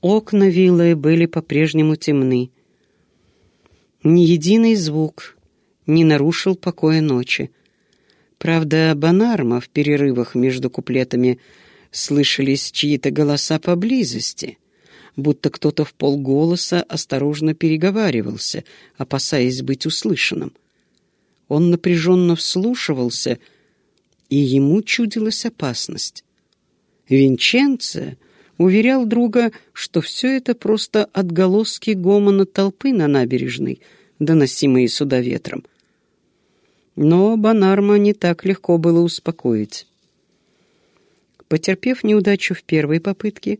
Окна виллы были по-прежнему темны. Ни единый звук не нарушил покоя ночи. Правда, Банарма в перерывах между куплетами слышались чьи-то голоса поблизости, будто кто-то в полголоса осторожно переговаривался, опасаясь быть услышанным. Он напряженно вслушивался, и ему чудилась опасность. Винченце уверял друга, что все это просто отголоски гомона толпы на набережной, доносимые сюда ветром. Но Банарма не так легко было успокоить. Потерпев неудачу в первой попытке,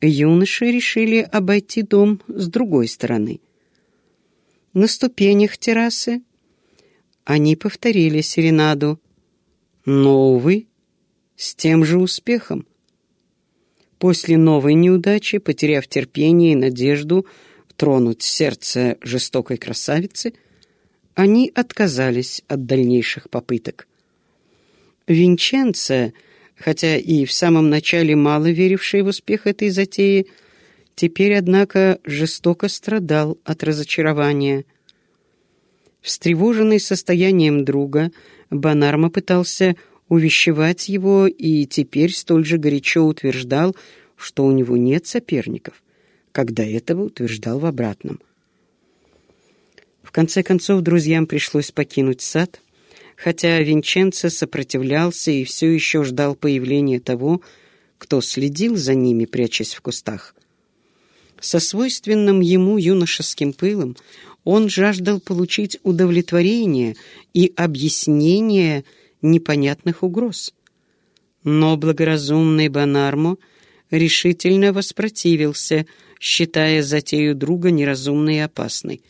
юноши решили обойти дом с другой стороны. На ступенях террасы они повторили серенаду, но, увы, с тем же успехом. После новой неудачи, потеряв терпение и надежду тронуть сердце жестокой красавицы, они отказались от дальнейших попыток. Винченце, хотя и в самом начале мало веривший в успех этой затеи, теперь, однако, жестоко страдал от разочарования. Встревоженный состоянием друга, Банарма пытался увещевать его и теперь столь же горячо утверждал, что у него нет соперников, когда этого утверждал в обратном. В конце концов, друзьям пришлось покинуть сад, хотя Винченцо сопротивлялся и все еще ждал появления того, кто следил за ними, прячась в кустах. Со свойственным ему юношеским пылом он жаждал получить удовлетворение и объяснение непонятных угроз. Но благоразумный Бонармо решительно воспротивился, считая затею друга неразумной и опасной.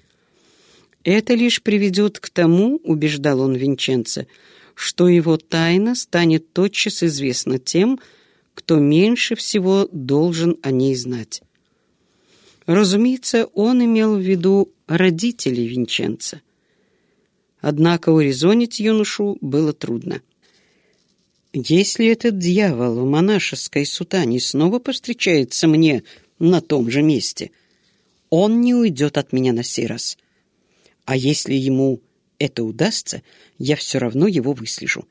«Это лишь приведет к тому, — убеждал он Винченца, — что его тайна станет тотчас известна тем, кто меньше всего должен о ней знать». Разумеется, он имел в виду родителей Винченца. Однако урезонить юношу было трудно. «Если этот дьявол в монашеской сутане снова повстречается мне на том же месте, он не уйдет от меня на сей раз. А если ему это удастся, я все равно его выслежу.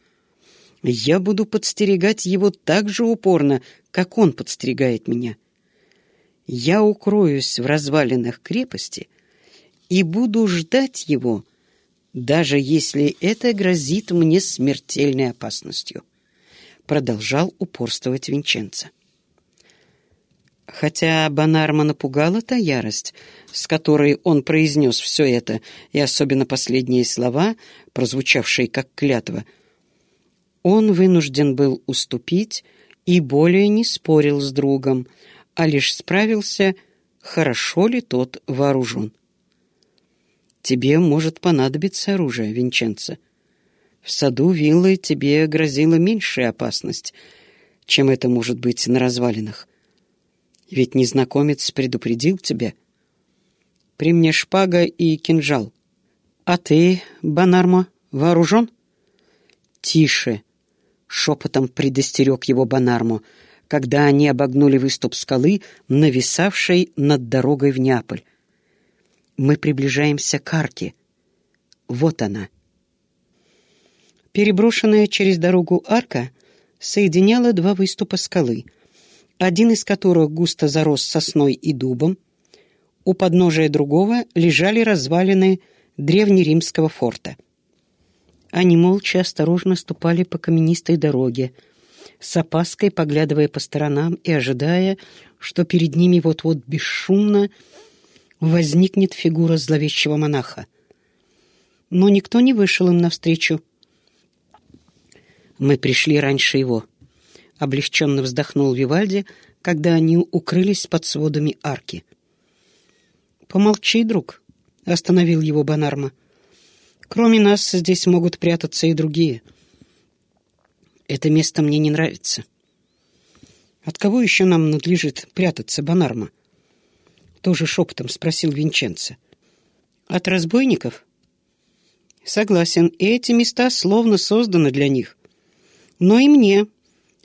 Я буду подстерегать его так же упорно, как он подстерегает меня. Я укроюсь в развалинах крепости и буду ждать его, даже если это грозит мне смертельной опасностью», — продолжал упорствовать Винченцо. Хотя Банарма напугала та ярость, с которой он произнес все это, и особенно последние слова, прозвучавшие как клятва, он вынужден был уступить и более не спорил с другом, а лишь справился, хорошо ли тот вооружен. Тебе может понадобиться оружие, Винченцо. В саду виллы тебе грозила меньшая опасность, чем это может быть на развалинах. Ведь незнакомец предупредил тебя. При мне шпага и кинжал. А ты, Банарма, вооружен? Тише! Шепотом предостерег его Банармо, когда они обогнули выступ скалы, нависавшей над дорогой в Неаполь. Мы приближаемся к арке. Вот она. Переброшенная через дорогу арка соединяла два выступа скалы, один из которых густо зарос сосной и дубом. У подножия другого лежали развалины древнеримского форта. Они молча осторожно ступали по каменистой дороге, с опаской поглядывая по сторонам и ожидая, что перед ними вот-вот бесшумно возникнет фигура зловещего монаха. Но никто не вышел им навстречу. «Мы пришли раньше его», — облегченно вздохнул Вивальди, когда они укрылись под сводами арки. «Помолчи, друг», — остановил его Банарма. «Кроме нас здесь могут прятаться и другие. Это место мне не нравится». «От кого еще нам надлежит прятаться, Банарма?» Тоже шепотом спросил Винченцо. От разбойников? Согласен, эти места словно созданы для них. Но и мне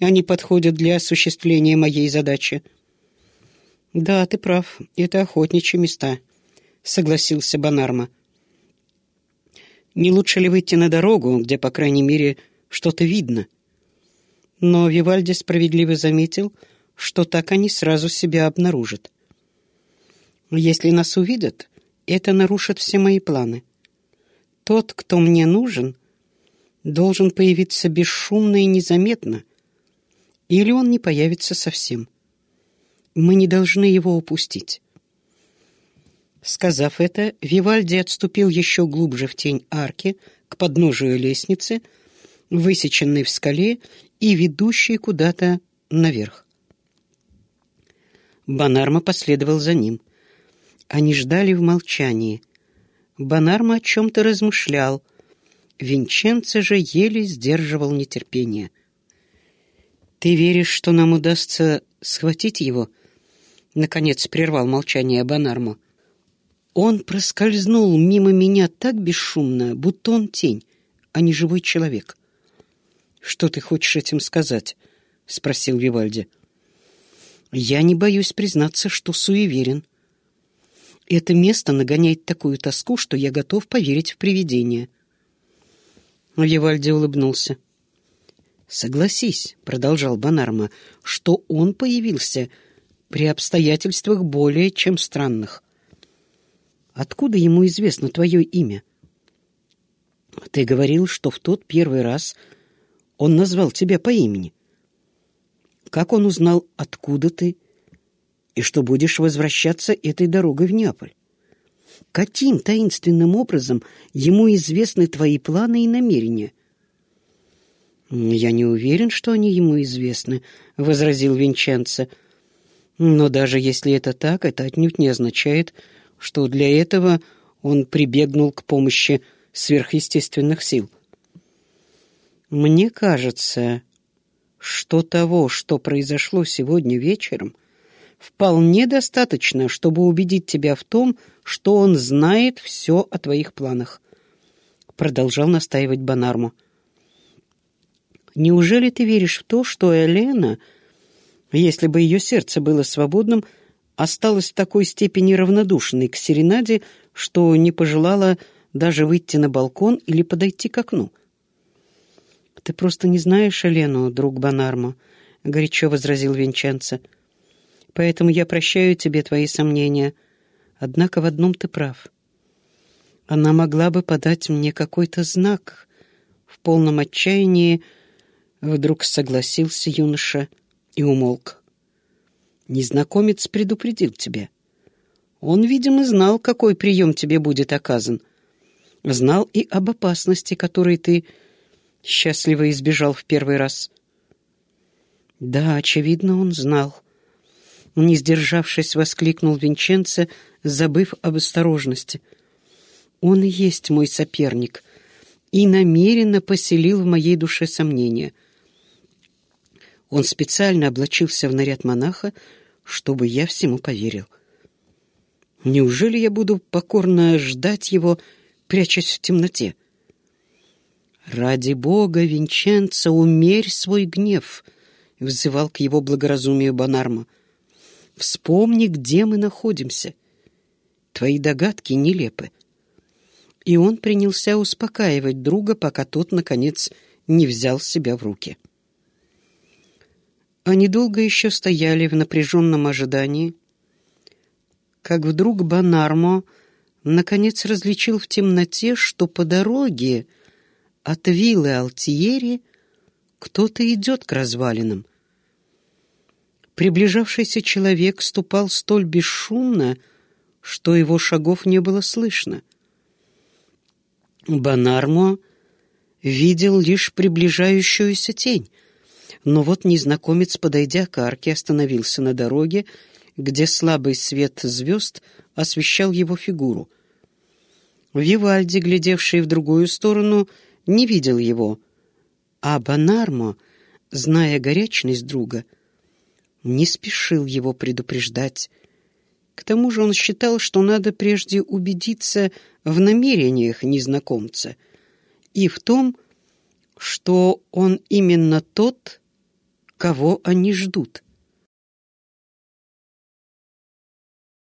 они подходят для осуществления моей задачи. «Да, ты прав, это охотничьи места», — согласился Банарма. «Не лучше ли выйти на дорогу, где, по крайней мере, что-то видно?» Но Вивальди справедливо заметил, что так они сразу себя обнаружат. «Если нас увидят, это нарушит все мои планы. Тот, кто мне нужен, должен появиться бесшумно и незаметно, или он не появится совсем. Мы не должны его упустить». Сказав это, Вивальди отступил еще глубже в тень арки, к подножию лестницы, высеченной в скале и ведущей куда-то наверх. Банарма последовал за ним. Они ждали в молчании. Банарма о чем-то размышлял. Винченцо же еле сдерживал нетерпение. «Ты веришь, что нам удастся схватить его?» Наконец прервал молчание Банарму. Он проскользнул мимо меня так бесшумно, будто он тень, а не живой человек. «Что ты хочешь этим сказать?» — спросил Вивальди. «Я не боюсь признаться, что суеверен. Это место нагоняет такую тоску, что я готов поверить в привидение». Вивальди улыбнулся. «Согласись», — продолжал Банарма, — «что он появился при обстоятельствах более чем странных. Откуда ему известно твое имя?» «Ты говорил, что в тот первый раз он назвал тебя по имени. Как он узнал, откуда ты, и что будешь возвращаться этой дорогой в Неаполь? Каким таинственным образом ему известны твои планы и намерения?» «Я не уверен, что они ему известны», — возразил Винченцо. «Но даже если это так, это отнюдь не означает, что для этого он прибегнул к помощи сверхъестественных сил. Мне кажется, что того, что произошло сегодня вечером, вполне достаточно, чтобы убедить тебя в том, что он знает все о твоих планах», — продолжал настаивать Банарму. Неужели ты веришь в то, что Елена, если бы ее сердце было свободным, осталась в такой степени равнодушной к серенаде, что не пожелала даже выйти на балкон или подойти к окну? «Ты просто не знаешь Елену, друг Банармо», — горячо возразил Винченцо. «Поэтому я прощаю тебе твои сомнения. Однако в одном ты прав. Она могла бы подать мне какой-то знак. В полном отчаянии Вдруг согласился юноша и умолк. Незнакомец предупредил тебя. Он, видимо, знал, какой прием тебе будет оказан. Знал и об опасности, которой ты счастливо избежал в первый раз. Да, очевидно, он знал. Не сдержавшись, воскликнул Винченцо, забыв об осторожности. Он и есть мой соперник и намеренно поселил в моей душе сомнения — он специально облачился в наряд монаха, чтобы я всему поверил. Неужели я буду покорно ждать его, прячась в темноте? «Ради Бога, Винченцо, умерь свой гнев!» — взывал к его благоразумию Бонарма. «Вспомни, где мы находимся. Твои догадки нелепы». И он принялся успокаивать друга, пока тот, наконец, не взял себя в руки. Они долго еще стояли в напряженном ожидании, как вдруг Банармо наконец различил в темноте, что по дороге от виллы Алтиери кто-то идет к развалинам. Приближавшийся человек ступал столь бесшумно, что его шагов не было слышно. Банармо видел лишь приближающуюся тень — но вот незнакомец, подойдя к арке, остановился на дороге, где слабый свет звезд освещал его фигуру. Вивальди, глядевший в другую сторону, не видел его, а Банармо, зная горячность друга, не спешил его предупреждать. К тому же он считал, что надо прежде убедиться в намерениях незнакомца и в том, что он именно тот, кого они ждут.